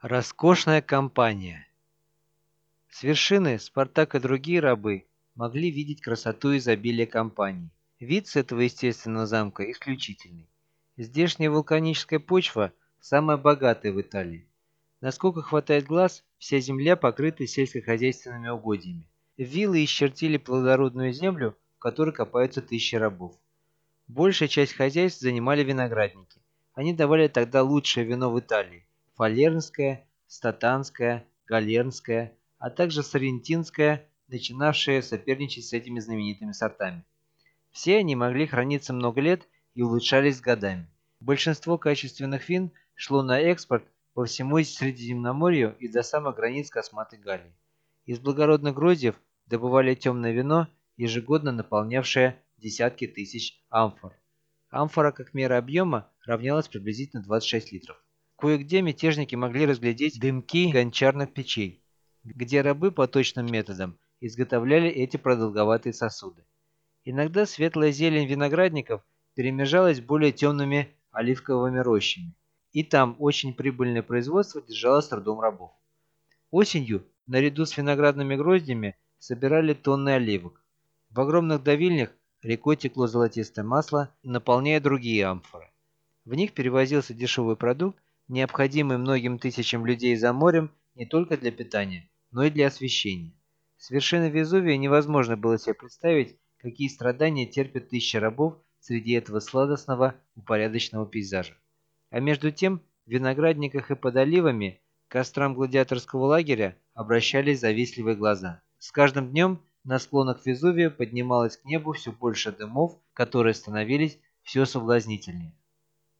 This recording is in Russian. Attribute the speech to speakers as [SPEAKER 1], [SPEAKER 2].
[SPEAKER 1] Роскошная компания. С вершины Спартак и другие рабы могли видеть красоту и изобилие компании. Вид с этого естественного замка исключительный. Здешняя вулканическая почва самая богатая в Италии. Насколько хватает глаз, вся земля покрыта сельскохозяйственными угодьями. Виллы исчертили плодородную землю, в которой копаются тысячи рабов. Большая часть хозяйств занимали виноградники. Они давали тогда лучшее вино в Италии фалернское, статанское, галернское, а также соррентинское, начинавшее соперничать с этими знаменитыми сортами. Все они могли храниться много лет и улучшались годами. Большинство качественных вин шло на экспорт по всему Средиземноморью и до самых границ Косматой Галлии. Из благородных гроздьев добывали темное вино, ежегодно наполнявшее десятки тысяч амфор. Амфора как мера объема равнялась приблизительно 26 литров. Кое-где мятежники могли разглядеть дымки гончарных печей, где рабы по точным методам изготовляли эти продолговатые сосуды. Иногда светлая зелень виноградников перемежалась более темными оливковыми рощами, и там очень прибыльное производство держало с трудом рабов. Осенью, наряду с виноградными гроздями, собирали тонны оливок. В огромных давильнях рекой текло золотистое масло, наполняя другие амфоры. В них перевозился дешевый продукт, необходимый многим тысячам людей за морем не только для питания, но и для освещения. С вершины Везувия невозможно было себе представить, какие страдания терпят тысячи рабов среди этого сладостного, упорядоченного пейзажа. А между тем, в виноградниках и под оливами к кострам гладиаторского лагеря обращались завистливые глаза. С каждым днем на склонах Везувия поднималось к небу все больше дымов, которые становились все соблазнительнее.